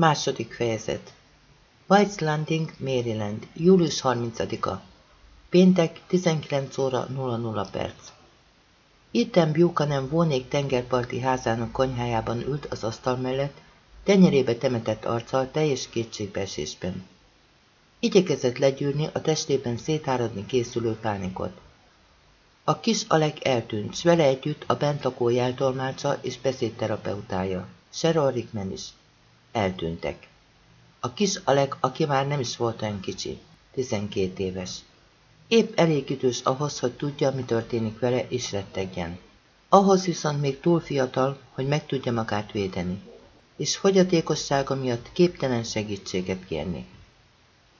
Második fejezet White's Landing, Maryland, július 30-a. Péntek, 19 óra 00 perc. Ethan Buchanan vonék tengerparti házának konyhájában ült az asztal mellett, tenyerébe temetett arccal teljes kétségbeesésben. Igyekezett legyűrni a testében szétáradni készülő pánikot. A kis Alek eltűnt, s vele együtt a bent lakó jeltolmácsa és beszédterapeutája, Sheryl Rickman is. Eltűntek. A kis Alek, aki már nem is volt olyan kicsi, 12 éves. Épp elég idős ahhoz, hogy tudja, mi történik vele, és rettegjen. Ahhoz viszont még túl fiatal, hogy meg tudja magát védeni, és fogyatékossága miatt képtelen segítséget kérni.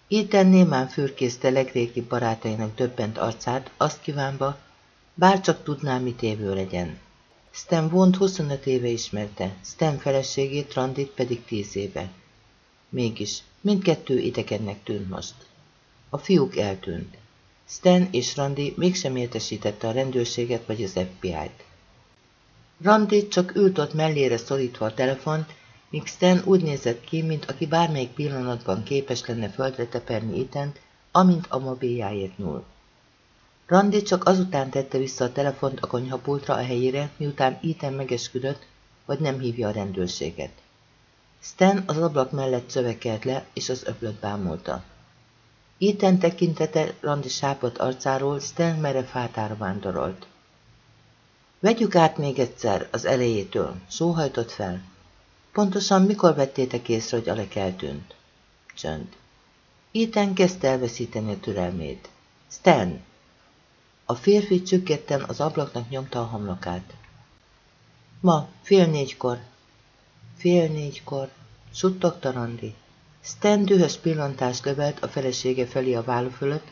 Ethan némán fürkészte legrégi barátainak döbbent arcát, azt kívánva, bárcsak tudná, mit évő legyen. Stan Vont 25 éve ismerte, Stan feleségét, Randit pedig 10 éve. Mégis, mindkettő idegennek tűnt most. A fiúk eltűnt. Stan és Randy mégsem értesítette a rendőrséget vagy az FBI-t. Randy csak ült ott mellére szorítva a telefont, míg Stan úgy nézett ki, mint aki bármelyik pillanatban képes lenne földre teperni Itent, amint a mobiljáért nyúl. Randy csak azután tette vissza a telefont a konyhapultra a helyére, miután Ethan megesküdött, hogy nem hívja a rendőrséget. Stan az ablak mellett szövekelt le, és az öblöt bámulta. Ethan tekintete Randy sápat arcáról Stan merev hátára vándorolt. Vegyük át még egyszer, az elejétől, sóhajtott fel. Pontosan mikor vettétek észre, hogy Alek eltűnt? Csönd. Ethan kezdte elveszíteni a türelmét. Stan! A férfi csükketten az ablaknak nyomta a homlokát. Ma, fél négykor. Fél négykor, suttogta Randi. Stan dühös pillantást lövelt a felesége felé a válló fölött,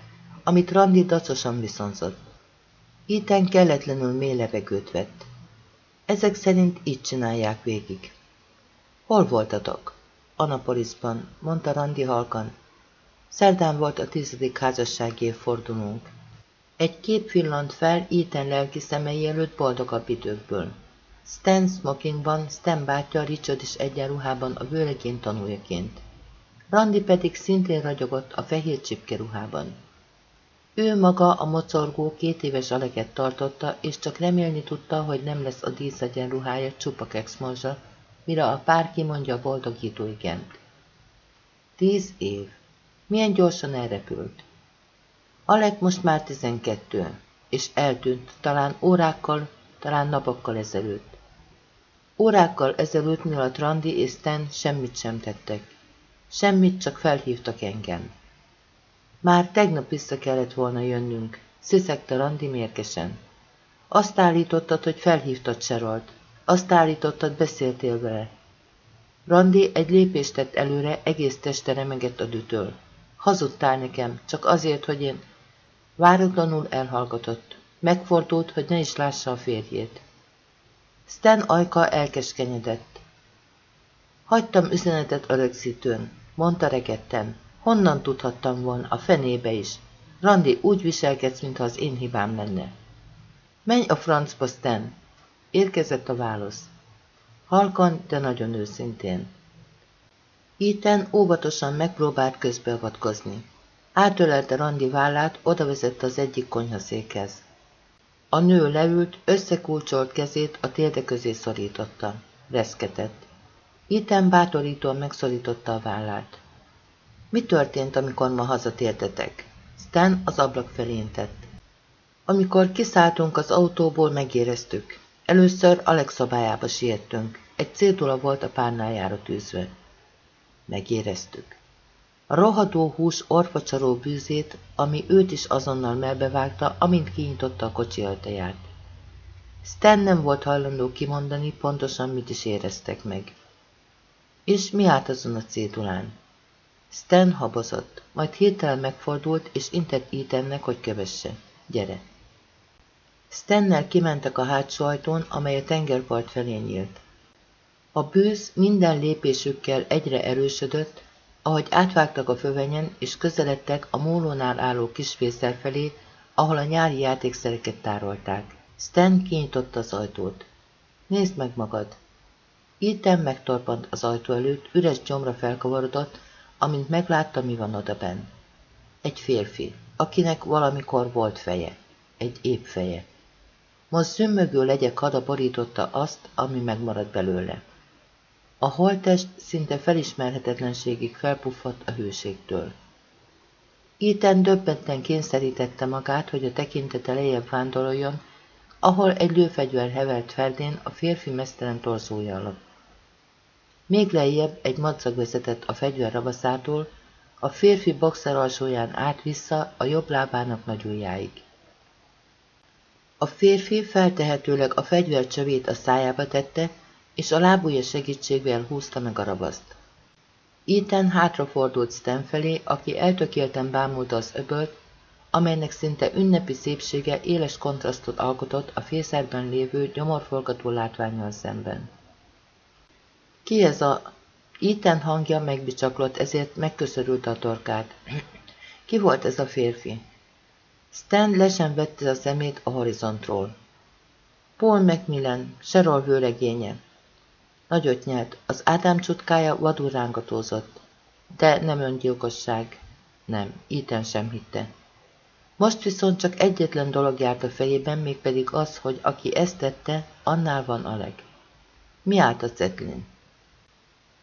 amit Randi dacosan viszonzott. Ethan kelletlenül mély levegőt vett. Ezek szerint így csinálják végig. Hol voltatok? Anapolisban, mondta Randi halkan. Szerdán volt a tizedik házassági évfordulónk. Egy kép villant fel Ethan lelki szemei előtt boldogabb időkből. Stan smokingban, Stan bátyja Richard is egyenruhában a vőlegén tanuljaként. Randy pedig szintén ragyogott a fehér csipke ruhában. Ő maga a mocorgó két éves aleket tartotta, és csak remélni tudta, hogy nem lesz a díszegyenruhája csupa kekszmorzsa, mire a pár kimondja a boldogító igent. Tíz év. Milyen gyorsan elrepült. Alek most már tizenkettő, és eltűnt, talán órákkal, talán napokkal ezelőtt. Órákkal ezelőtt, mielőtt Randi és Stan semmit sem tettek. Semmit, csak felhívtak engem. Már tegnap vissza kellett volna jönnünk, sziszegte Randi mérgesen. Azt állítottad, hogy felhívtad Serolt. Azt állítottad, beszéltél vele. Randi egy lépést tett előre, egész teste remegett a dütől. Hazudtál nekem, csak azért, hogy én... Váratlanul elhallgatott. Megfordult, hogy ne is lássa a férjét. Stan ajka elkeskenyedett. Hagytam üzenetet a rögzítőn, mondta regetten. Honnan tudhattam volna, a fenébe is. Randi, úgy viselkedsz, mintha az én hibám lenne. Menj a francba, Stan! Érkezett a válasz. Halkan, de nagyon őszintén. Ethan óvatosan megpróbált közbeavatkozni. Átölelte Randi vállát, odavezette az egyik konyhaszékhez. A nő leült, összekulcsolt kezét a térde közé szorította. Reszketett. Ethan bátorítóan megszorította a vállát. Mi történt, amikor ma hazatértetek? Stan az ablak felé intett. Amikor kiszálltunk az autóból, megéreztük. Először Alex szobájába siettünk. Egy cédula volt a párnájára tűzve. Megéreztük. A rohadó hús orfacsaró bűzét, ami őt is azonnal melbevágta, amint kinyitotta a kocsi ajtaját. Stan nem volt hajlandó kimondani, pontosan mit is éreztek meg. És mi állt azon a cédulán? Stan habozott, majd hirtelen megfordult, és intett Ethannek, hogy kövesse. Gyere! Stennel kimentek a hátsó ajtón, amely a tengerpart felé nyílt. A bűz minden lépésükkel egyre erősödött, ahogy átvágtak a fövenyen, és közeledtek a mólónál álló kisfészer felé, ahol a nyári játékszereket tárolták. Stan kinyitotta az ajtót. Nézd meg magad! Ethan megtorpant az ajtó előtt, üres gyomra felkavarodott, amint meglátta, mi van odabenn. Egy férfi, akinek valamikor volt feje. Egy épp feje. Most zümmögő legyek hada borította azt, ami megmaradt belőle. A holtest szinte felismerhetetlenségig felpuffadt a hőségtől. Ethan döbbenten kényszerítette magát, hogy a tekintete lejjebb vándoroljon, ahol egy lőfegyver hevert ferdén a férfi mesztelen torzója alatt. Még lejjebb egy madzag vezetett a fegyver rabaszától, a férfi boxer alsóján át-vissza a jobb lábának nagy ujjáig. A férfi feltehetőleg a fegyver csövét a szájába tette, és a lábúja segítségével húzta meg a rabaszt. Ethan hátrafordult Stan felé, aki eltökélten bámulta az öbölt, amelynek szinte ünnepi szépsége éles kontrasztot alkotott a fészerben lévő gyomorforgató látványal szemben. Ki ez a... Ethan hangja megbicsaklott, ezért megköszörült a torkát. Ki volt ez a férfi? Stan le sem vette a szemét a horizontról. Paul Macmillan, Serol vőlegénye. Nagyot nyelt, az Ádám csutkája vadul rángatózott. De nem öngyilkosság. Nem, Ethan sem hitte. Most viszont csak egyetlen dolog járt a fejében, mégpedig az, hogy aki ezt tette, annál van a leg. Mi állt a cetlin?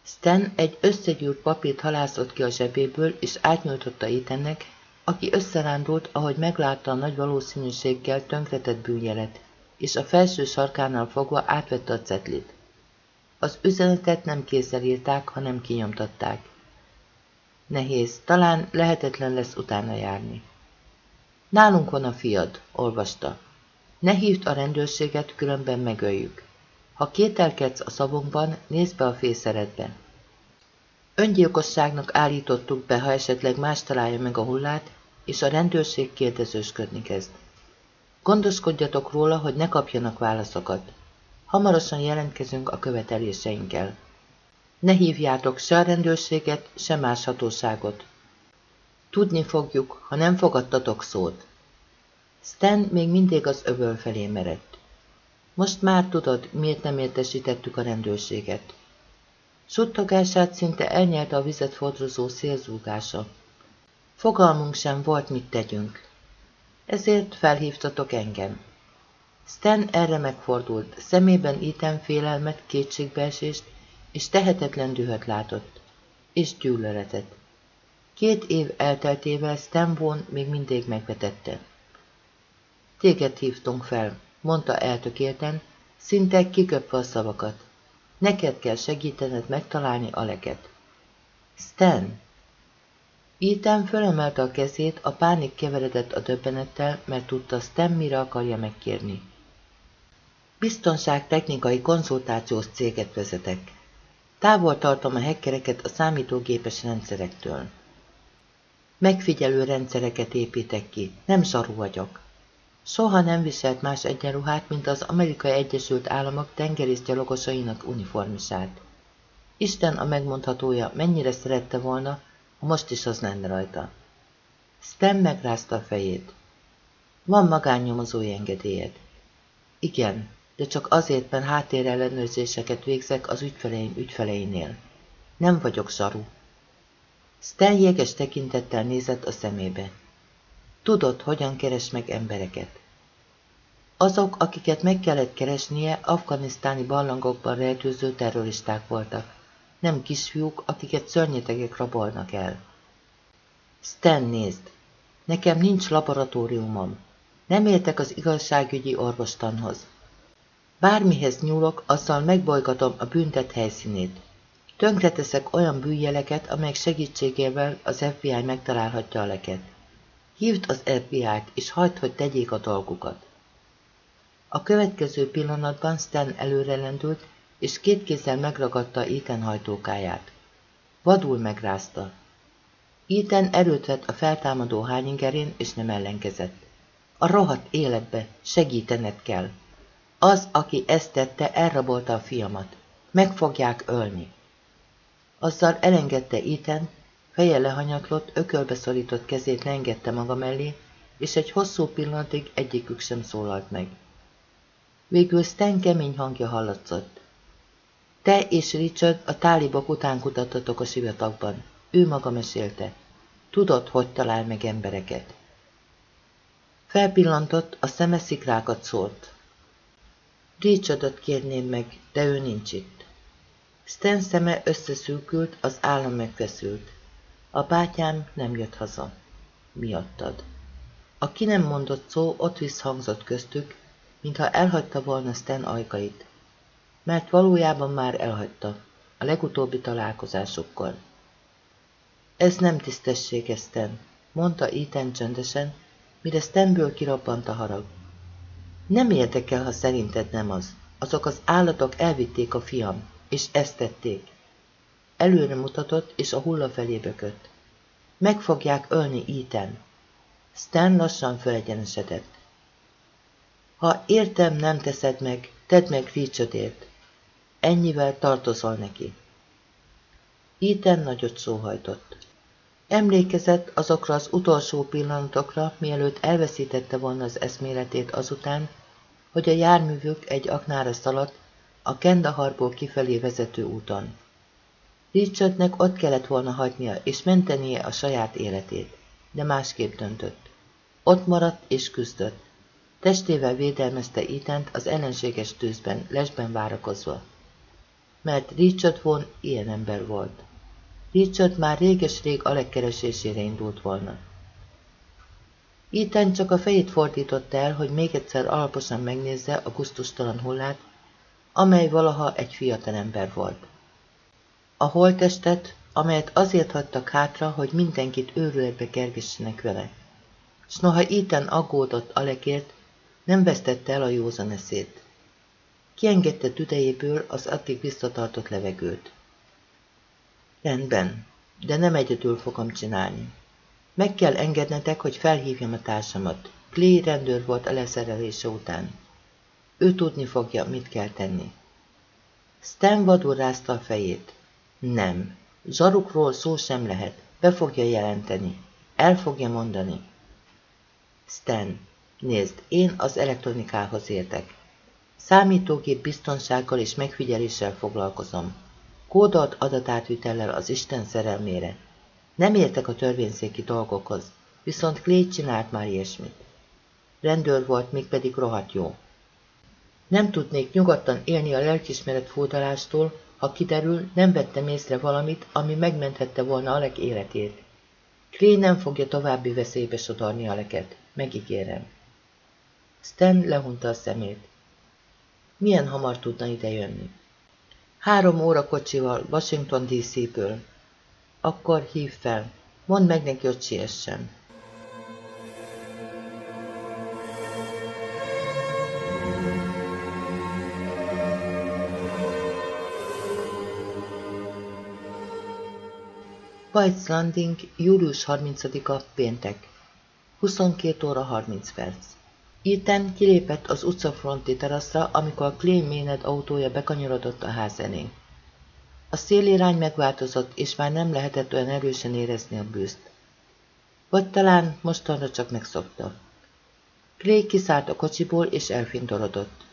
Stan egy összegyűrt papírt halászott ki a zsebéből, és átnyújtotta Ethannek, aki összerándult, ahogy meglátta a nagy valószínűséggel tönkretett bűnjelet, és a felső sarkánál fogva átvette a cetlit. Az üzenetet nem kézzel írták, hanem kinyomtatták. Nehéz, talán lehetetlen lesz utána járni. Nálunk van a fiad, olvasta. Ne hívd a rendőrséget, különben megöljük. Ha kételkedsz a szavunkban, nézd be a fészeredbe. Öngyilkosságnak állítottuk be, ha esetleg más találja meg a hullát, és a rendőrség kérdezősködni kezd. Gondoskodjatok róla, hogy ne kapjanak válaszokat. Hamarosan jelentkezünk a követeléseinkkel. Ne hívjátok se a rendőrséget, se más hatóságot. Tudni fogjuk, ha nem fogadtatok szót. Stan még mindig az övöl felé merett. Most már tudod, miért nem értesítettük a rendőrséget. Suttogását szinte elnyelte a vizet fordrozó szélzúgása. Fogalmunk sem volt, mit tegyünk. Ezért felhívtatok engem. Stan erre megfordult, szemében íten félelmet, kétségbeesést és tehetetlen dühöt látott, és gyűlöletet. Két év elteltével Stanbon még mindig megvetette. Téged hívtunk fel, mondta eltökélten, szinte kiköpve a szavakat. Neked kell segítened megtalálni a leket. Stan! Ethan fölemelte a kezét, a pánik keveredett a döbbenettel, mert tudta, Stan mire akarja megkérni. Biztonságtechnikai konzultációs céget vezetek. Távol tartom a hekkereket a számítógépes rendszerektől. Megfigyelő rendszereket építek ki, nem zsaru vagyok. Soha nem viselt más egyenruhát, mint az Amerikai Egyesült Államok tengerészgyalogosainak uniformisát. Isten a megmondhatója, mennyire szerette volna, ha most is az lenne rajta. Stem megrázta a fejét. Van magánnyomozói engedélyed. Igen, de csak azért, mert háttérellenőrzéseket végzek az ügyfeleim ügyfeleinél. Nem vagyok zsaru. Stan jéges tekintettel nézett a szemébe. Tudod, hogyan keres meg embereket. Azok, akiket meg kellett keresnie, afganisztáni barlangokban rejtőző terroristák voltak, nem kisfiúk, akiket szörnyetegek rabolnak el. Stan, nézd! Nekem nincs laboratóriumom. Nem értek az igazságügyi orvostanhoz. Bármihez nyúlok, azzal megbolygatom a büntet helyszínét. Tönkreteszek olyan bűjjeleket, amelyek segítségével az FBI megtalálhatja a leket. Hívd az FBI-t, és hagyd, hogy tegyék a dolgukat. A következő pillanatban Stan előrelendült, és két kézzel megragadta Ethan hajtókáját. Vadul megrázta. Ethan erőt vett a feltámadó hányingerén, és nem ellenkezett. A rohadt életbe segítened kell. Az, aki ezt tette, elrabolta a fiamat. Meg fogják ölni. Azzal elengedte Ethan, feje lehanyatlott, ökölbe szorított kezét lengette maga mellé, és egy hosszú pillanatig egyikük sem szólalt meg. Végül Stan kemény hangja hallatszott. Te és Richard a tálibok után kutattatok a sivatagban. Ő maga mesélte. Tudod, hogy talál meg embereket. Felpillantott, a szeme szikrákat szólt. Richardot kérném meg, de ő nincs itt. Stan szeme összeszűkült, az állam megfeszült. A bátyám nem jött haza. Miattad. A ki nem mondott szó ott visszhangzott köztük, mintha elhagyta volna Stan ajkait. Mert valójában már elhagyta, a legutóbbi találkozásokkor. Ez nem tisztességes, Stan, mondta Ethan csöndesen, mire Stanből kirabbant a harag. Nem érdekel, ha szerinted nem az. Azok az állatok elvitték a fiam, és ezt tették. Előre mutatott, és a hulla felé bökött. Meg fogják ölni Ethan. Stan lassan fölegyenesedett. Ha értem, nem teszed meg, tedd meg Richardért. Ennyivel tartozol neki. Ethan nagyot szóhajtott. Emlékezett azokra az utolsó pillanatokra, mielőtt elveszítette volna az eszméletét azután, hogy a járművük egy aknára szaladt a Kendaharból kifelé vezető úton. Richardnek ott kellett volna hagynia és mentenie a saját életét, de másképp döntött. Ott maradt és küzdött. Testével védelmezte Itent az ellenséges tűzben, lesben várakozva. Mert Richard von ilyen ember volt. Richard már réges-rég Alek keresésére indult volna. Ethan csak a fejét fordította el, hogy még egyszer alaposan megnézze a guztustalan hullát, amely valaha egy fiatalember volt. A holtestet, amelyet azért hagytak hátra, hogy mindenkit őrületbe kergessenek vele. S noha Ethan aggódott Alekért, nem vesztette el a józan eszét. Kiengedte tüdejéből az addig visszatartott levegőt. Rendben, de nem egyedül fogom csinálni. Meg kell engednetek, hogy felhívjam a társamat. Clay rendőr volt a leszerelése után. Ő tudni fogja, mit kell tenni. Stan vadul rázta a fejét. Nem. Zsarukról szó sem lehet. Be fogja jelenteni. El fogja mondani. Stan, nézd, én az elektronikához értek. Számítógép biztonsággal és megfigyeléssel foglalkozom. Kódolt adatátvitellel az Isten szerelmére. Nem értek a törvényszéki dolgokhoz, viszont Clay csinált már ilyesmit. Rendőr volt, mégpedig rohadt jó. Nem tudnék nyugodtan élni a lelkismeret fúdalástól, ha kiderül, nem vettem észre valamit, ami megmenthette volna Alek életét. Clay nem fogja további veszélybe sodorni Aleket, megígérem. Stan lehunta a szemét. Milyen hamar tudna ide jönni? Három óra kocsival Washington DC-ből. Akkor hív fel. Mondd meg neki, hogy siessen. White's Landing, július 30-a, péntek. 22 óra 30 perc. Ethan kilépett az utcafronti teraszra, amikor Clay Maynard autója bekanyarodott a ház elé. A szélirány megváltozott, és már nem lehetett olyan erősen érezni a bűzt. Vagy talán mostanra csak megszokta. Clay kiszállt a kocsiból, és elfindorodott.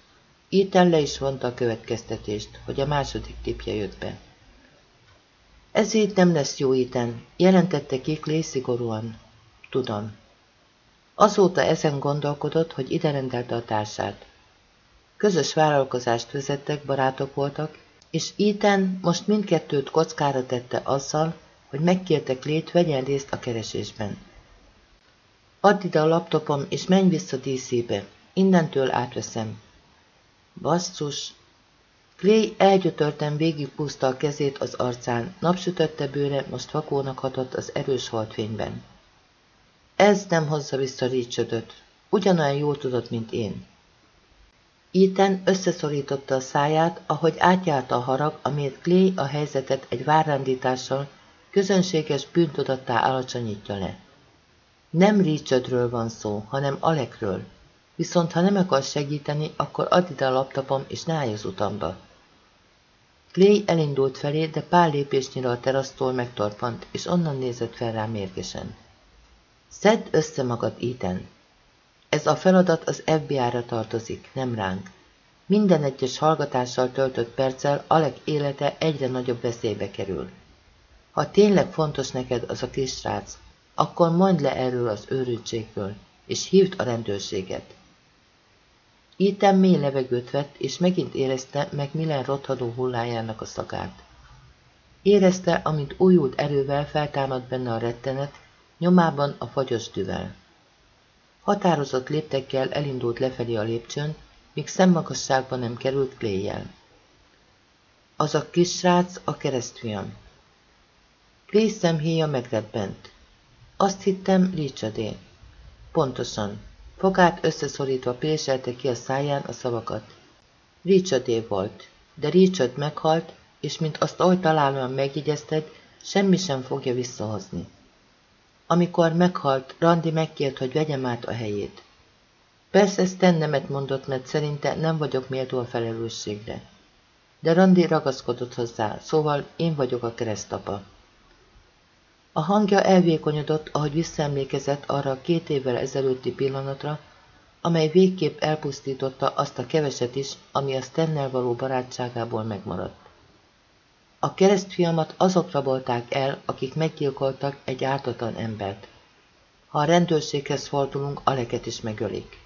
Ethan le is vonta a következtetést, hogy a második tipje jött be. Ez így nem lesz jó, Ethan, jelentette ki Clay szigorúan. Tudom. Azóta ezen gondolkodott, hogy ide rendelte a társát. Közös vállalkozást vezettek, barátok voltak, és Ethan most mindkettőt kockára tette azzal, hogy megkérte Klét vegyen részt a keresésben. Add ide a laptopom, és menj vissza DC-be. Innentől átveszem. Basszus! Clay elgyötörten végigpuszta a kezét az arcán, napsütötte bőre most vakónak hatott az erős holdfényben. Ez nem hozza vissza Richardot. Ugyanolyan jól tudott, mint én. Ethan összeszorította a száját, ahogy átjárta a harag, amelyet Clay a helyzetet egy várrendítással közönséges bűntudattá alacsonyítja le. Nem Richardről van szó, hanem Alekről. Viszont ha nem akar segíteni, akkor add ide a laptopom, és ne állj az utamba. Clay elindult felé, de pár lépésnyire a terasztól megtorpant, és onnan nézett fel rá mérgesen. Szedd össze magad, Ethan. Ez a feladat az FBI-ra tartozik, nem ránk. Minden egyes hallgatással töltött perccel Alek élete egyre nagyobb veszélybe kerül. Ha tényleg fontos neked az a kis srác, akkor mondd le erről az őrültségről, és hívd a rendőrséget. Ethan mély levegőt vett, és megint érezte meg Milen rothadó hullájának a szagát. Érezte, amint újult erővel feltámad benne a rettenet, nyomában a fagyos düvel. Határozott léptekkel elindult lefelé a lépcsőn, míg szemmagasságban nem került Cléjjel. Az a kis srác a keresztfiam. Clay szemhéja megrebbent. Azt hittem, Richardé. Pontosan. Fogát összeszorítva préselte ki a száján a szavakat. Richardé volt, de Richard meghalt, és mint azt oly találóan megjegyezted, semmi sem fogja visszahozni. Amikor meghalt, Randi megkért, hogy vegyem át a helyét. Persze Stan nemet mondott, mert szerinte nem vagyok méltó a felelősségre. De Randi ragaszkodott hozzá, szóval én vagyok a keresztapa. A hangja elvékonyodott, ahogy visszaemlékezett arra a két évvel ezelőtti pillanatra, amely végképp elpusztította azt a keveset is, ami a Stennel való barátságából megmaradt. A keresztfiamat azok rabolták el, akik meggyilkoltak egy ártatlan embert. Ha a rendőrséghez fordulunk, Aleket is megölik.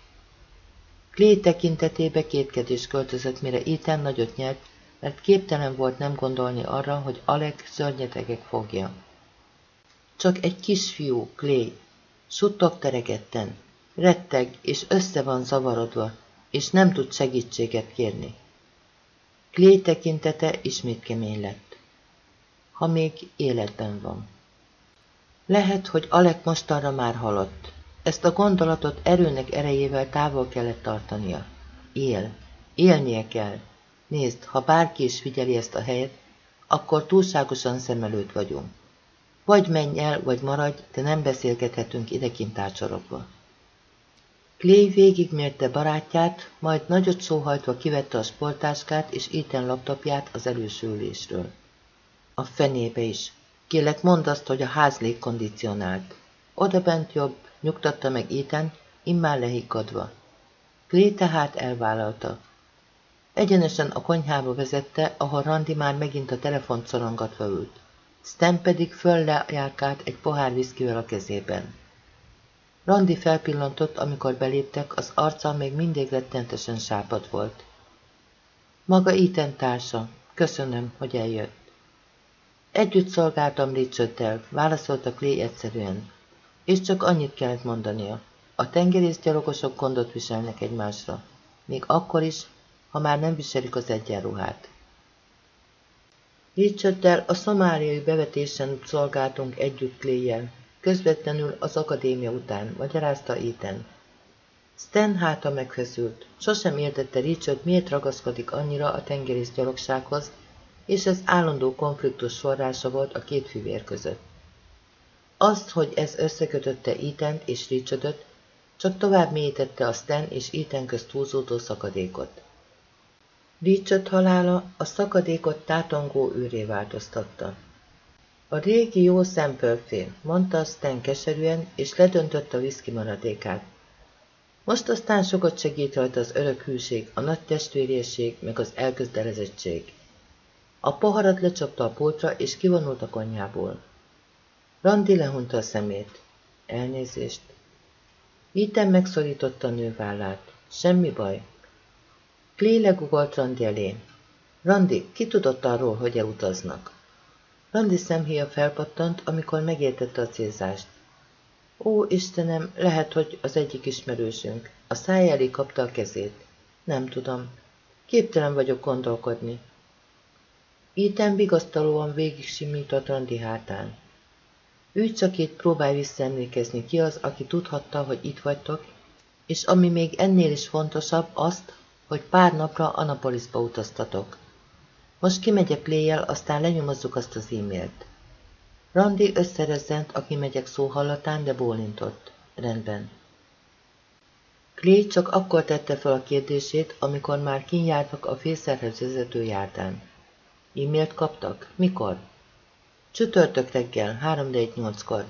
Clay tekintetébe kétkedés költözött, mire Ethan nagyot nyert, mert képtelen volt nem gondolni arra, hogy Alek szörnyetegek fogja. Csak egy kisfiú, Clay, suttog teregetten, retteg és össze van zavarodva, és nem tud segítséget kérni. Clay tekintete ismét kemény lett. Ha még életben van. Lehet, hogy Alek mostanra már halott. Ezt a gondolatot erőnek erejével távol kellett tartania. Él. Élnie kell. Nézd, ha bárki is figyeli ezt a helyet, akkor túlságosan szem előtt vagyunk. Vagy menj el, vagy maradj, de nem beszélgethetünk idekint tárcsorogva. Clay végigmérte barátját, majd nagyot szóhajtva kivette a sportáskát és Ethan laptopját az előső ülésről. A fenébe is. Kélek mondd azt, hogy a ház légkondicionált. Oda bent jobb, nyugtatta meg Ethan, immár lehiggadva. Clay tehát elvállalta. Egyenesen a konyhába vezette, ahol Randi már megint a telefont szorongatva ült. Stan pedig föllejárkált egy pohár viszkivel a kezében. Randi felpillantott, amikor beléptek, az arca még mindig rettentesen sápad volt. Maga Ethan társa. Köszönöm, hogy eljött. Együtt szolgáltam Richarddel, válaszolta Clay egyszerűen. És csak annyit kellett mondania. A tengerészgyalogosok gondot viselnek egymásra. Még akkor is, ha már nem viselik az egyenruhát. Richarddel a szomáliai bevetésen szolgáltunk együtt Cléjjel, közvetlenül az akadémia után, magyarázta Ethan. Stan háta megfeszült. Sosem értette Richard, miért ragaszkodik annyira a tengerészgyalogsághoz, és ez állandó konfliktus forrása volt a két fivér között. Azt, hogy ez összekötötte ethan és Richardot, csak tovább mélyítette a Stan és Ethan közt húzódó szakadékot. Richard halála a szakadékot tátongó űré változtatta. A régi jó szempörfé, mondta Stan keserűen, és ledöntött a viszki maradékát. Most aztán sokat segít rajta az örök hűség, a nagy testvérészség, meg az elközdelezettség. A poharat lecsapta a pultra, és kivonult a konyhából. Randi lehunta a szemét. Elnézést. Itten megszorította a nő. Semmi baj, Clay legugolt Randi elé. Randi, ki tudott arról, hogy elutaznak? Randi szemhéja felpattant, amikor megértette a célzást. Ó, Istenem, lehet, hogy az egyik ismerősünk. A száj elé kapta a kezét. Nem tudom. Képtelen vagyok gondolkodni. Ethan vigasztalóan végig simított Randi hátán. Ő csak itt próbálj visszaemlékezni ki az, aki tudhatta, hogy itt vagytok, és ami még ennél is fontosabb, azt, hogy pár napra Anapolisba utaztatok. Most kimegyek léjjel, aztán lenyomozzuk azt az e-mailt. Randi összerezzent a kimegyek szó hallatán, de bólintott. Rendben. Clay csak akkor tette fel a kérdését, amikor már kinjártak a fészerhez vezető járdán. E-mailt kaptak? Mikor? Csütörtök reggel, 3-4-8-kor.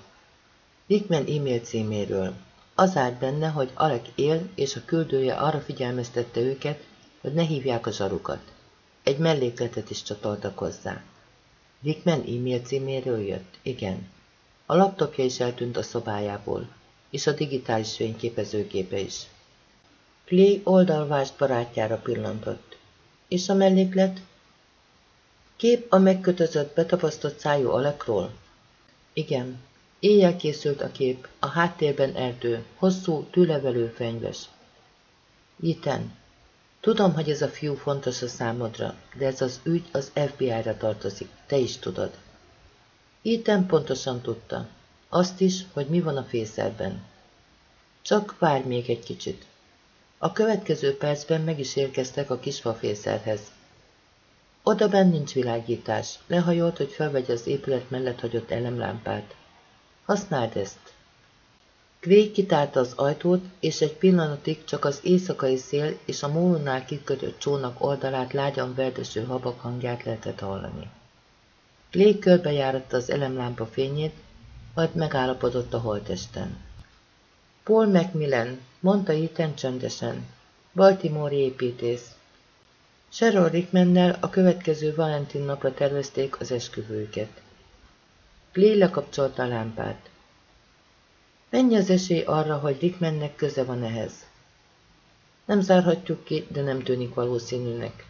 Rickman e-mail címéről. Az állt benne, hogy Alek él, és a küldője arra figyelmeztette őket, hogy ne hívják a zsarukat. Egy mellékletet is csatoltak hozzá. Rickman e-mail címéről jött? Igen. A laptopja is eltűnt a szobájából, és a digitális fényképezőgépe is. Clay oldalvást barátjára pillantott. És a melléklet? Kép a megkötözött, betapasztott szájú alakról? Igen. Éjjel készült a kép, a háttérben erdő, hosszú, tűlevelő fenyves. Iten, tudom, hogy ez a fiú fontos a számodra, de ez az ügy az FBI-ra tartozik, te is tudod. Iten pontosan tudta. Azt is, hogy mi van a fészerben. Csak várj még egy kicsit. A következő percben meg is érkeztek a kisfafészerhez. Oda benn nincs világítás. Lehajolt, hogy felvegye az épület mellett hagyott elemlámpát. Használd ezt. Gray kitárta az ajtót, és egy pillanatig csak az éjszakai szél és a mólónál kikötött csónak oldalát lágyan verdeső habak hangját lehetett hallani. Gray körbejáratta az elemlámpa fényét, majd megállapodott a holtesten. Paul Macmillan, mondta Ethan csöndesen, Baltimore építész. Sheryl Rickmannel a következő Valentin napra tervezték az esküvőket. Glee lekapcsolta a lámpát. Mennyi az esély arra, hogy Rickmannek köze van ehhez? Nem zárhatjuk ki, de nem tűnik valószínűnek.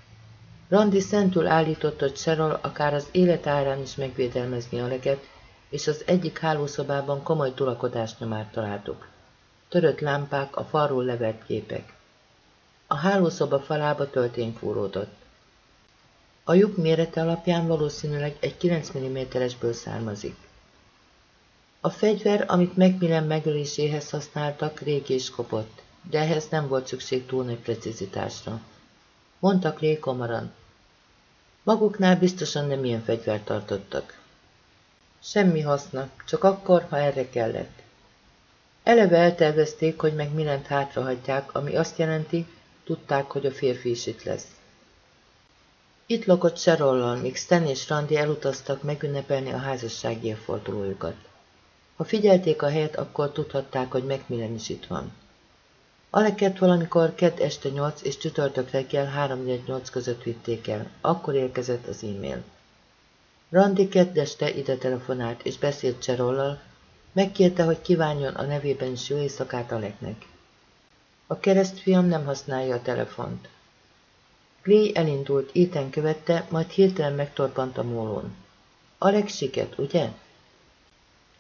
Randy szentül állított, hogy Cheryl akár az élet árán is megvédelmezni a leget, és az egyik hálószobában komoly tulakodás nyomát találtuk. Törött lámpák, a falról levert képek. A hálószoba falába töltény fúródott. A lyuk mérete alapján valószínűleg egy 9 mm-esből származik. A fegyver, amit Macmillan megöléséhez használtak, régi és kopott, de ehhez nem volt szükség túl nagy precizitásra. Mondtak Ray. Maguknál biztosan nem ilyen fegyvert tartottak. Semmi haszna, csak akkor, ha erre kellett. Eleve eltervezték, hogy meg mindent hátrahagyják, ami azt jelenti, tudták, hogy a férfi is itt lesz. Itt lakott Sherollal, míg Stan és Randy elutaztak megünnepelni a házassági évfordulójukat. Ha figyelték a helyet, akkor tudhatták, hogy Macmillan is itt van. Aleket valamikor kedd este 8 és csütörtök reggel 3-8 között vitték el. Akkor érkezett az e-mail. Randy kedd este ide telefonált és beszélt Cserollal, megkérte, hogy kívánjon a nevében is jó éjszakát Aleknek. A keresztfiam nem használja a telefont. Glee elindult, Ethan követte, majd hirtelen megtorpant a mólón. Alek siket, ugye?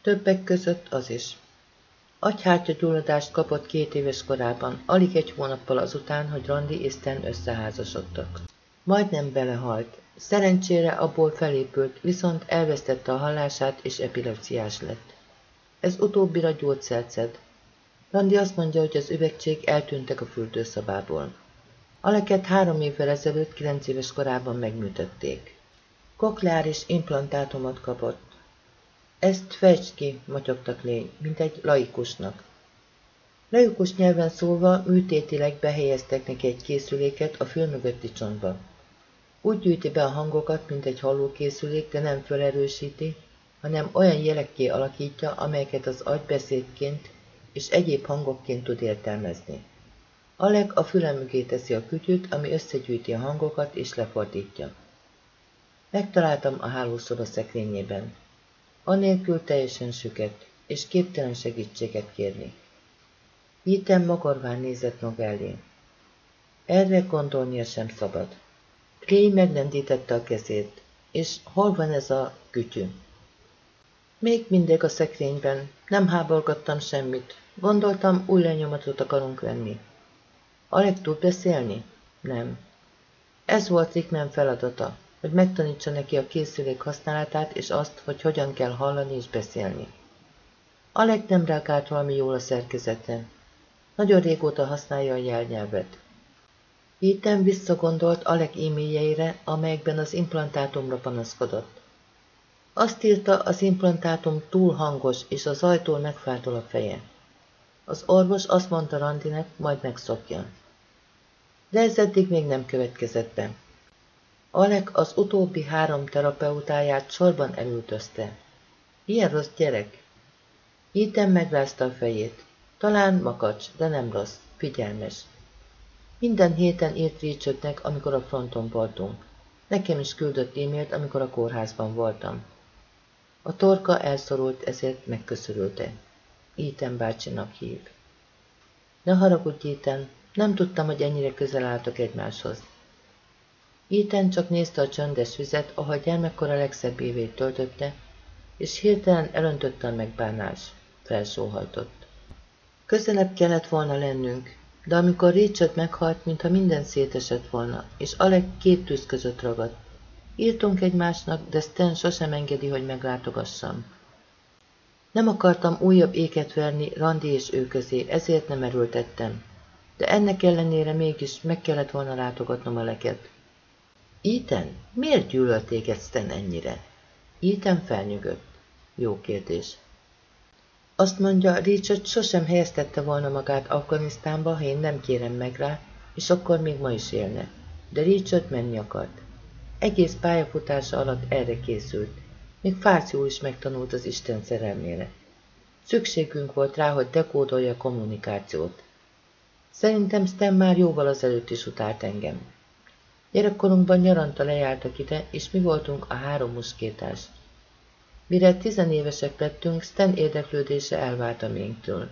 Többek között az is. Agyhártya gyulladást kapott két éves korában, alig egy hónappal azután, hogy Randy és Stan összeházasodtak. Majdnem belehalt. Szerencsére abból felépült, viszont elvesztette a hallását és epilepsziás lett. Ez utóbbira gyógyszert szed. Randy azt mondja, hogy az üvegcsék eltűntek a fürdőszobából. Aleket három évvel ezelőtt, kilenc éves korában megműtötték. Kokleáris implantátumot kapott. Ezt fejtsd ki, motyogtak lény, mint egy laikusnak. Laikus nyelven szólva műtétileg behelyeztek neki egy készüléket a fül mögötti csontba. Úgy gyűjti be a hangokat, mint egy hallókészülék, de nem felerősíti, hanem olyan jelekké alakítja, amelyeket az agy beszédként és egyéb hangokként tud értelmezni. Alek a füle mögé teszi a kütyűt, ami összegyűjti a hangokat és lefordítja. Megtaláltam a hálószoba szekrényében. Anélkül teljesen süket, és képtelen segítséget kérni. Ethan magorván nézett maga. Erre gondolnia sem szabad. Clay meglendítette a kezét, és hol van ez a kütyű? Még mindig a szekrényben, nem háborgattam semmit. Gondoltam, új lenyomatot akarunk venni. Alek tud beszélni? Nem. Ez volt Rickman feladata hogy megtanítsa neki a készülék használatát és azt, hogy hogyan kell hallani és beszélni. Alek nem reagált valami jól a szerkezetre. Nagyon régóta használja a jelnyelvet. Ethan visszagondolt Alek e-mailjeire, amelyekben az implantátumra panaszkodott. Azt írta, az implantátum túl hangos, és az ajtól megfájdul a feje. Az orvos azt mondta Randinek, majd megszokja. De ez eddig még nem következett be. Alek az utóbbi három terapeutáját sorban elültözte. Ilyen rossz gyerek. Ethan megrázta a fejét. Talán makacs, de nem rossz, figyelmes. Minden héten írt Richardnek, amikor a fronton voltunk. Nekem is küldött e-mailt, amikor a kórházban voltam. A torka elszorult, ezért megköszörülte. Íten bácsinak hív. Ne haragudj, Íten, nem tudtam, hogy ennyire közel álltok egymáshoz. Íten csak nézte a csöndes vizet, ahol gyermekkora legszebb évét töltötte, és hirtelen elöntötte a megbánás. Felsóhajtott. Közelebb kellett volna lennünk, de amikor Richard meghalt, mintha minden szétesett volna, és Alec két tűz között ragadt. Írtunk egymásnak, de Stan sosem engedi, hogy meglátogassam. Nem akartam újabb éket verni Randi és ő közé, ezért nem erőltettem. De ennek ellenére mégis meg kellett volna látogatnom a leket. Ethan, miért gyűlölt téged Stan ennyire? Ethan felnyögött. Jó kérdés. Azt mondja, Richard sosem helyeztette volna magát Afganisztánba, ha én nem kérem meg rá, és akkor még ma is élne. De Richard menni akart. Egész pályafutása alatt erre készült. Még Fárciul is megtanult az Isten szerelmére. Szükségünk volt rá, hogy dekódolja a kommunikációt. Szerintem Stem már jóval azelőtt is utált engem. Gyerekkorunkban nyaranta lejártak ide, és mi voltunk a három muskétás. Mire tizenévesek lettünk, Stan érdeklődése elvált a miénktől.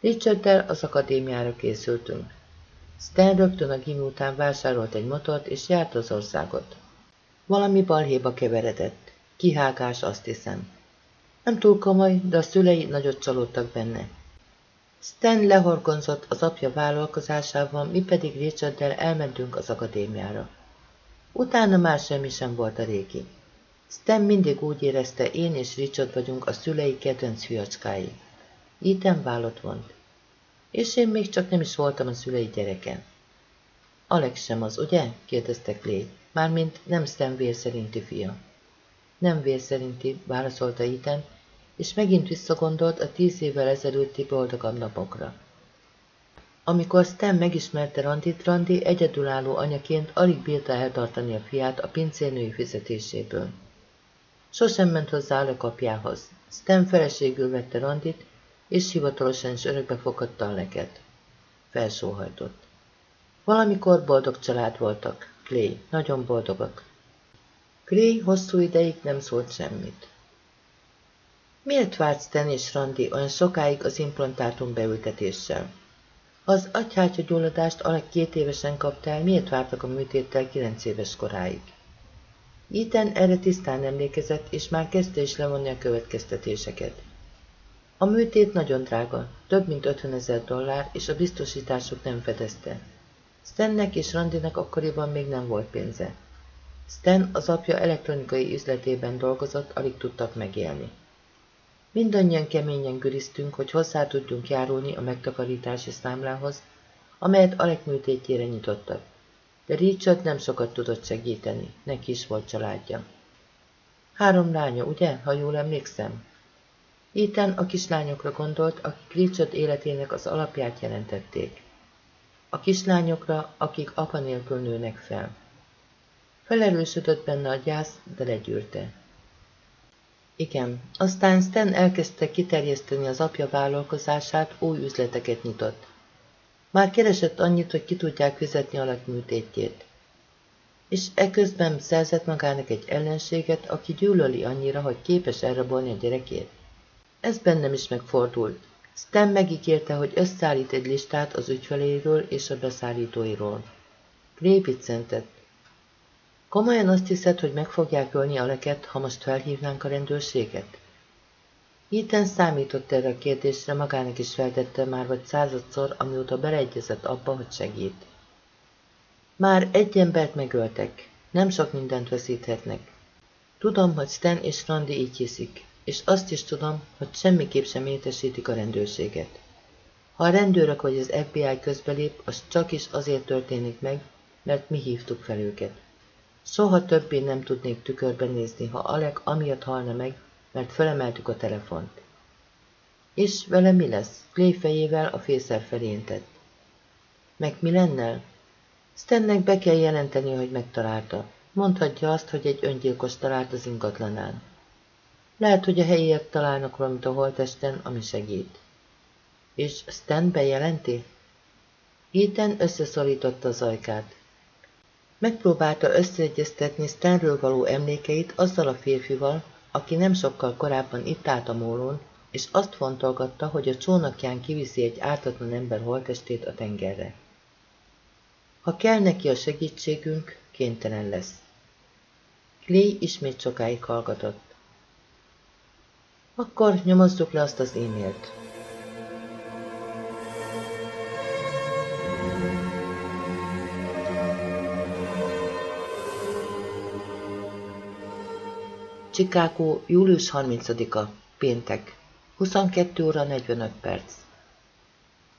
Richarddel az akadémiára készültünk. Stan rögtön a gimi után vásárolt egy motort, és járt az országot. Valami balhéba keveredett. Kihágás, azt hiszem. Nem túl komoly, de a szülei nagyot csalódtak benne. Stan lehorgonzott az apja vállalkozásával, mi pedig Richarddel elmentünk az akadémiára. Utána már semmi sem volt a régi. Stan mindig úgy érezte, én és Richard vagyunk a szülei kedvenc fiacskái. Ethan vállott vont. És én még csak nem is voltam a szülei gyereke. Alex sem az, ugye? kérdezte Clay. Mármint nem Stan vér szerinti fia. Nem vér szerinti, válaszolta Ethan, és megint visszagondolt a tíz évvel ezelőtti boldogabb napokra. Amikor Stan megismerte Randit, Randi egyedülálló anyaként alig bírta eltartani a fiát a pincérnői fizetéséből. Sosem ment hozzá a apjához. Stan feleségül vette Randit, és hivatalosan is örökbe fogadta a leket. Felsóhajtott. Valamikor boldog család voltak. Clay, nagyon boldogak. Clay hosszú ideig nem szólt semmit. Miért várt Stan és Randi olyan sokáig az implantátum beültetéssel? Az agyhátya gyulladást alig két évesen kapta el, miért vártak a műtéttel kilenc éves koráig? Ethan erre tisztán emlékezett, és már kezdte is levonni a következtetéseket. A műtét nagyon drága, több mint 50 ezer dollár, és a biztosításuk nem fedezte. Stannek és Randinek akkoriban még nem volt pénze. Stan az apja elektronikai üzletében dolgozott, alig tudtak megélni. Mindannyian keményen güriztünk, hogy hozzá tudjunk járulni a megtakarítási számlához, amelyet Alek műtétjére nyitottak de Richard nem sokat tudott segíteni, neki is volt családja. Három lánya, ugye, ha jól emlékszem? Ethan a kislányokra gondolt, akik Richard életének az alapját jelentették. A kislányokra, akik apa nélkül nőnek fel. Felerősödött benne a gyász, de legyűrte. Igen, aztán Stan elkezdte kiterjeszteni az apja vállalkozását, új üzleteket nyitott. Már keresett annyit, hogy ki tudják fizetni alak műtétjét. És eközben szerzett magának egy ellenséget, aki gyűlöli annyira, hogy képes elrabolni a gyerekét. Ez bennem is megfordult. Stan megígérte, hogy összeállít egy listát az ügyfeléről és a beszállítóiról. Gray viccentett. Komolyan azt hiszed, hogy meg fogják ölni Aleket, ha most felhívnánk a rendőrséget? Ethan számított erre a kérdésre, magának is feltette már vagy századszor, amióta beleegyezett abba, hogy segít. Már egy embert megöltek, nem sok mindent veszíthetnek. Tudom, hogy Stan és Randy így hiszik, és azt is tudom, hogy semmiképp sem értesítik a rendőrséget. Ha a rendőrök vagy az FBI közbelép, az csak is azért történik meg, mert mi hívtuk fel őket. Soha többé nem tudnék tükörben nézni, ha Alek amiatt halna meg, mert felemeltük a telefont. És vele mi lesz? Clay fejével a fészer felé intett. Meg mi lennel? Stennek be kell jelenteni, hogy megtalálta. Mondhatja azt, hogy egy öngyilkos talált az ingatlanán. Lehet, hogy a helyiek találnak valamit a holtesten, ami segít. És Stan bejelenti? Héten összeszorította az ajkát. Megpróbálta összeegyeztetni Stanről való emlékeit azzal a férfival, aki nem sokkal korábban itt állt a mólón, és azt fontolgatta, hogy a csónakján kiviszi egy ártatlan ember holtestét a tengerre. Ha kell neki a segítségünk, kénytelen lesz. Clay ismét sokáig hallgatott. Akkor nyomozzuk le azt az e-mailt. Chicago, július 30-a, péntek, 22 óra 45 perc.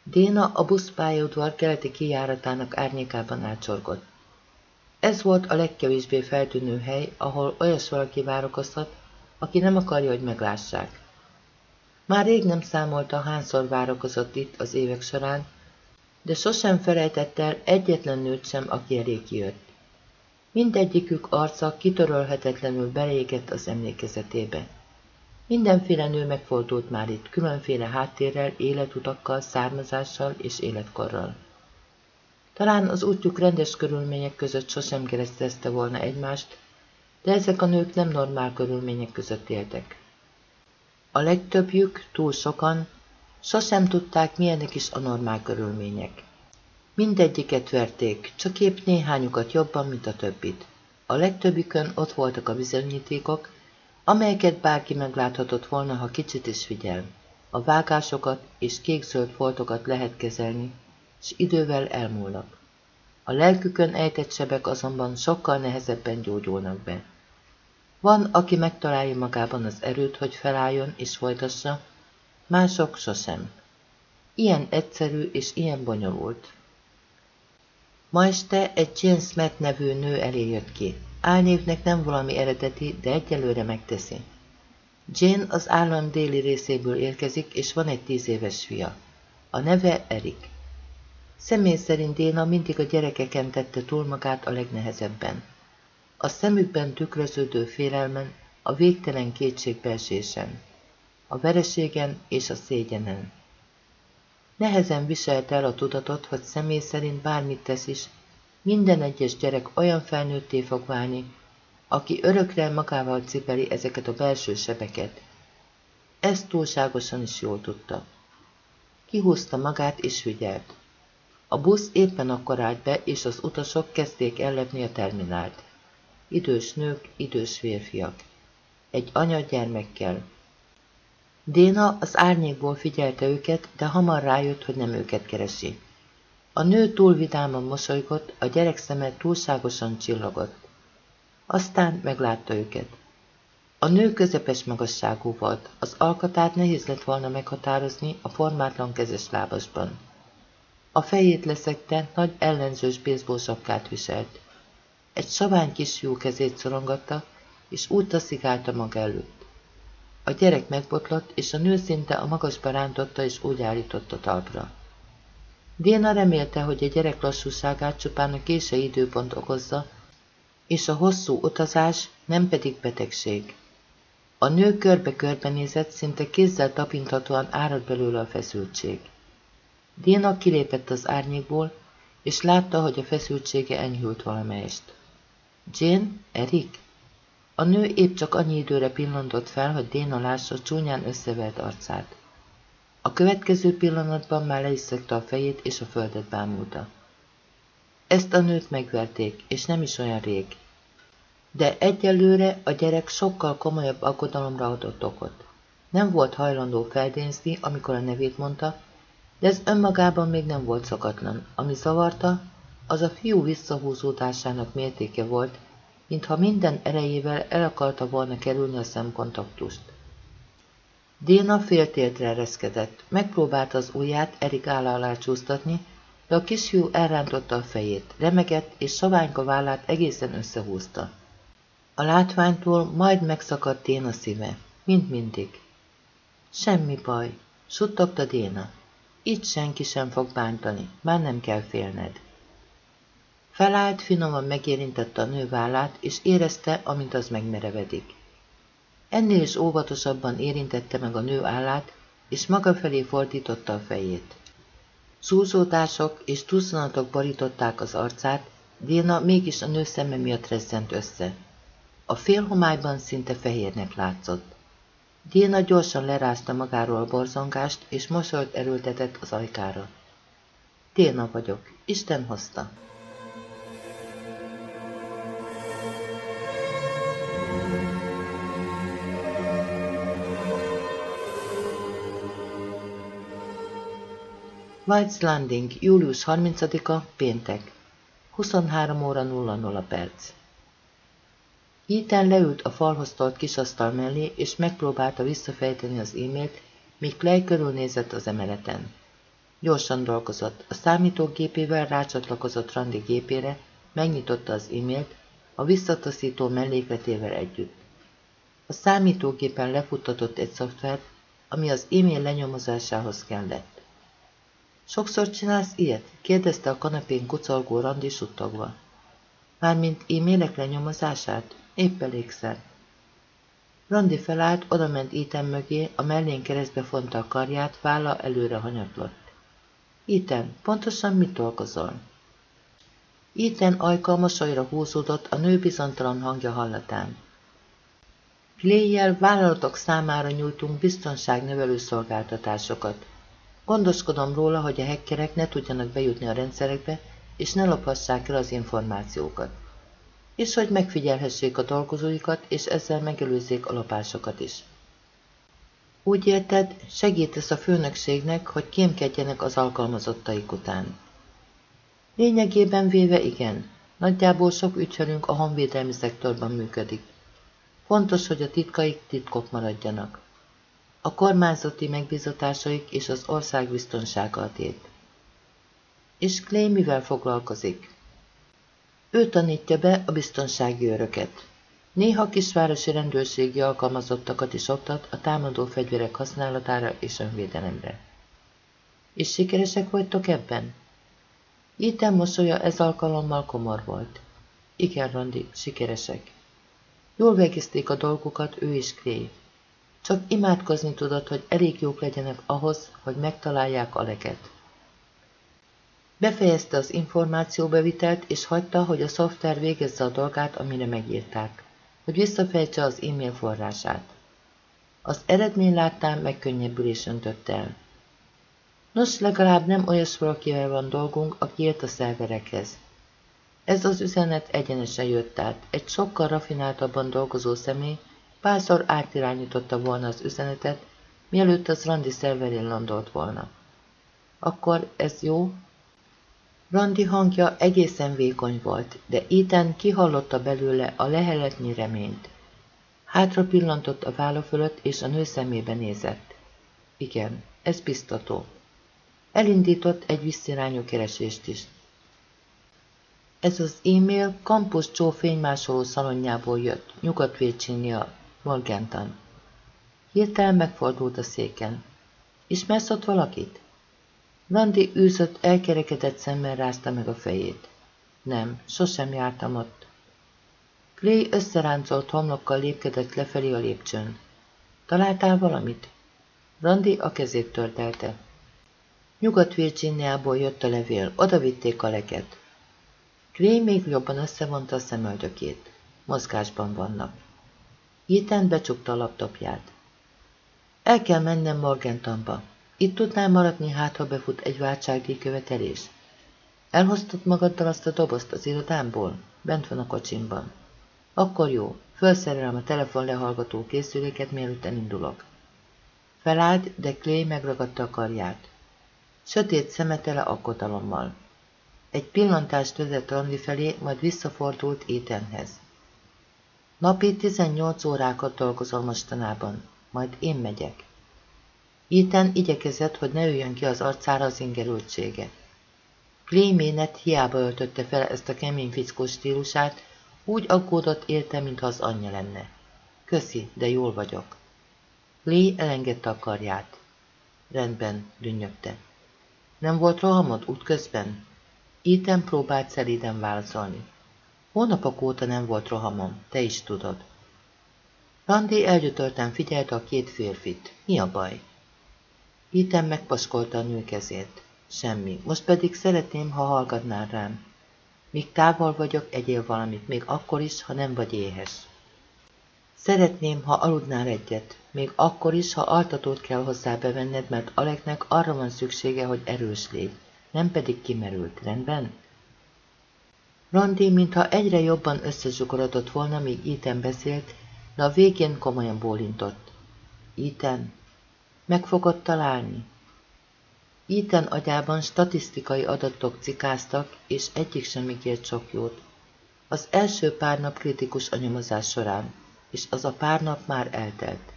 Déna a buszpályaudvar keleti kijáratának árnyékában átsorgott. Ez volt a legkevésbé feltűnő hely, ahol olyas valaki várakozhat, aki nem akarja, hogy meglássák. Már rég nem számolta, hányszor várakozott itt az évek során, de sosem felejtett el egyetlen nőt sem, aki elé kijött. Mindegyikük arca kitörölhetetlenül belégett az emlékezetébe. Mindenféle nő megfordult már itt, különféle háttérrel, életutakkal, származással és életkorral. Talán az útjuk rendes körülmények között sosem keresztezte volna egymást, de ezek a nők nem normál körülmények között éltek. A legtöbbjük, túl sokan, sosem tudták, milyenek is a normál körülmények. Mindegyiket verték, csak épp néhányukat jobban, mint a többit. A legtöbbükön ott voltak a bizonyítékok, amelyeket bárki megláthatott volna, ha kicsit is figyel. A vágásokat és kék-zöld foltokat lehet kezelni, és idővel elmúlnak. A lelkükön ejtett sebek azonban sokkal nehezebben gyógyulnak be. Van, aki megtalálja magában az erőt, hogy felálljon és folytassa, mások sosem. Ilyen egyszerű és ilyen bonyolult. Ma este egy Jane Smith nevű nő elé jött ki. Álnévnek nem valami eredeti, de egyelőre megteszi. Jane az állam déli részéből érkezik, és van egy tíz éves fia. A neve Erik. Személy szerint Déna mindig a gyerekeken tette túl magát a legnehezebben. A szemükben tükröződő félelmen, a végtelen kétségbeesésen, a vereségen és a szégyenen. Nehezen viselt el a tudatot, hogy személy szerint bármit tesz is, minden egyes gyerek olyan felnőtté fog válni, aki örökre magával cipeli ezeket a belső sebeket. Ezt túlságosan is jól tudta. Kihúzta magát és figyelt. A busz éppen akkor állt be, és az utasok kezdték ellepni a terminált. Idős nők, idős férfiak. Egy anya gyermekkel. Déna az árnyékból figyelte őket, de hamar rájött, hogy nem őket keresi. A nő túl vidáman mosolygott, a gyerek szeme túlságosan csillogott. Aztán meglátta őket. A nő közepes magasságú volt, az alkatát nehéz lett volna meghatározni a formátlan kezes lábasban. A fejét leszekte, nagy ellenzős sapkát viselt. Egy savány kisfiú kezét szorongatta, és úgy taszigálta maga előtt. A gyerek megbotlott, és a nő szinte a magasba rántotta, és úgy állította talpra. Déna remélte, hogy a gyerek lassúságát csupán a késő időpont okozza, és a hosszú utazás nem pedig betegség. A nő körbe-körbe nézett, szinte kézzel tapinthatóan árad belőle a feszültség. Déna kilépett az árnyékból, és látta, hogy a feszültsége enyhült valamelyest. Jane? Erik? A nő épp csak annyi időre pillantott fel, hogy Déna lássa csúnyán összevert arcát. A következő pillanatban már le a fejét, és a földet bámulta. Ezt a nőt megverték, és nem is olyan rég. De egyelőre a gyerek sokkal komolyabb aggodalomra adott okot. Nem volt hajlandó feldénzni, amikor a nevét mondta, de ez önmagában még nem volt szokatlan. Ami zavarta, az a fiú visszahúzódásának mértéke volt, mintha minden erejével el akarta volna kerülni a szemkontaktust. Déna féltértre ereszkedett, megpróbálta az ujját Erik áll alá csúsztatni, de a kisfiú elrántotta a fejét, remegett és saványka vállát egészen összehúzta. A látványtól majd megszakadt Déna szíve, mint mindig. Semmi baj, suttogta Déna. Itt senki sem fog bántani, már nem kell félned. Felállt, finoman megérintette a nő vállát, és érezte, amint az megmerevedik. Ennél is óvatosabban érintette meg a nő állát, és maga felé fordította a fejét. Szúzódások és tuszanatok borították az arcát, Déna mégis a nő szeme miatt rezzent össze. A félhomályban szinte fehérnek látszott. Déna gyorsan lerázta magáról a borzongást, és mosolyt erőltetett az ajkára. Déna vagyok, Isten hozta. White's Landing, július 30-a, péntek. 23 óra 00 perc. Ethan leült a falhoz tolt kisasztal mellé, és megpróbálta visszafejteni az e-mailt, míg Clay körülnézett az emeleten. Gyorsan dolgozott, a számítógépével rácsatlakozott Randi gépére, megnyitotta az e-mailt, a visszataszító mellékletével együtt. A számítógépen lefuttatott egy szoftvert, ami az e-mail lenyomozásához kellett. Sokszor csinálsz ilyet? kérdezte a kanapén kucolgó Randi suttogva. Mármint e-mailek lenyomozását? Épp elégszer. Randi felállt, odament Ethan mögé, a mellén keresztbe fonta a karját, válla előre hanyatlott. Ethan, pontosan mit dolgozol? Ethan ajka mosolyra húzódott a nő bizontalan hangja hallatán. Léjjel vállalatok számára nyújtunk biztonságnövelő szolgáltatásokat. Gondoskodom róla, hogy a hackerek ne tudjanak bejutni a rendszerekbe, és ne lophassák el az információkat. És hogy megfigyelhessék a dolgozóikat, és ezzel megelőzzék a lopásokat is. Úgy érted, segítesz a főnökségnek, hogy kémkedjenek az alkalmazottaik után. Lényegében véve igen, nagyjából sok ügyfelünk a honvédelmi szektorban működik. Fontos, hogy a titkaik titkok maradjanak a kormányzati megbízatásaik és az ország biztonsága a tét. És Clay mivel foglalkozik? Ő tanítja be a biztonsági őröket. Néha kisvárosi rendőrségi alkalmazottakat is oktat a támadó fegyverek használatára és önvédelemre. És sikeresek vagytok ebben? Itten mosolya ez alkalommal komor volt. Igen, Randi, sikeresek. Jól végezték a dolgukat ő és Clay. Csak imádkozni tudod, hogy elég jók legyenek ahhoz, hogy megtalálják a leget. Befejezte az információbevitelt, és hagyta, hogy a szoftver végezze a dolgát, amire megírták, hogy visszafejtse az e-mail forrását. Az eredmény láttán megkönnyebbülés öntött el. Nos, legalább nem olyas valakivel van dolgunk, aki ért a szerverekhez. Ez az üzenet egyenesen jött át, egy sokkal rafináltabban dolgozó személy, Párszor átirányította volna az üzenetet, mielőtt az Randi szerverén landolt volna. Akkor ez jó? Randi hangja egészen vékony volt, de Ethan kihallotta belőle a leheletnyi reményt. Hátra pillantott a válla fölött, és a nő szemébe nézett. Igen, ez biztató. Elindított egy visszirányú keresést is. Ez az e-mail Campus Joe fénymásoló szalonjából jött, Nyugat-Virginia, Morgentan. Hirtelen megfordult a széken. Ismersz ott valakit? Nandi űzött, elkerekedett szemmel rázta meg a fejét. Nem, sosem jártam ott. Clay összeráncolt homlokkal lépkedett lefelé a lépcsőn. Találtál valamit? Randi a kezét törtelte. Nyugat-Virginiából jött a levél, oda vitték a leket. Clay még jobban összevonta a szemöldökét. Mozgásban vannak. Ethan becsukta a laptopját. El kell mennem Morgantonba. Itt tudnál maradni, hát ha befut egy váltságdíj követelés? Elhoztad magaddal azt a dobozt az irodámból? Bent van a kocsimban. Akkor jó, felszerelem a telefon lehallgató készüléket, mielőtt elindulok. Felállt, de Clay megragadta a karját. Sötét szemetele aggodalommal. Egy pillantást vezett Randy felé, majd visszafordult Ethanhez. Napi 18 órákat dolgozol mostanában, majd én megyek. Ethan igyekezett, hogy ne üljön ki az arcára az ingerültsége. Clayménet hiába öltötte fel ezt a kemény fickó stílusát, úgy aggódott érte, mintha az anyja lenne. Köszi, de jól vagyok. Lee elengedte a karját. Rendben, dünnyögte. Nem volt rohamod útközben? Ethan próbált szelíden válaszolni. Hónapok óta nem volt rohamom, te is tudod. Randi elgyötörten figyelte a két férfit. Mi a baj? Ethan megpaskolta a nő kezét. Semmi. Most pedig szeretném, ha hallgatnál rám. Míg távol vagyok, egyél valamit, még akkor is, ha nem vagy éhes. Szeretném, ha aludnál egyet, még akkor is, ha altatót kell hozzá bevenned, mert Aleknek arra van szüksége, hogy erős légy, nem pedig kimerült, rendben? Randi, mintha egyre jobban összezsugorodott volna, míg Iten beszélt, de a végén komolyan bólintott. Iten, meg fogod találni? Iten agyában statisztikai adatok cikáztak, és egyik sem ígért sok jót. Az első pár nap kritikus a során, és az a pár nap már eltelt.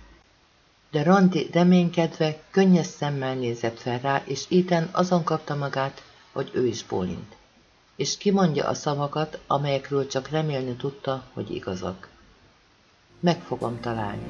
De Randi reménykedve, könnyes szemmel nézett fel rá, és Iten azon kapta magát, hogy ő is bólint. És kimondja a szavakat, amelyekről csak remélni tudta, hogy igazak. Meg fogom találni.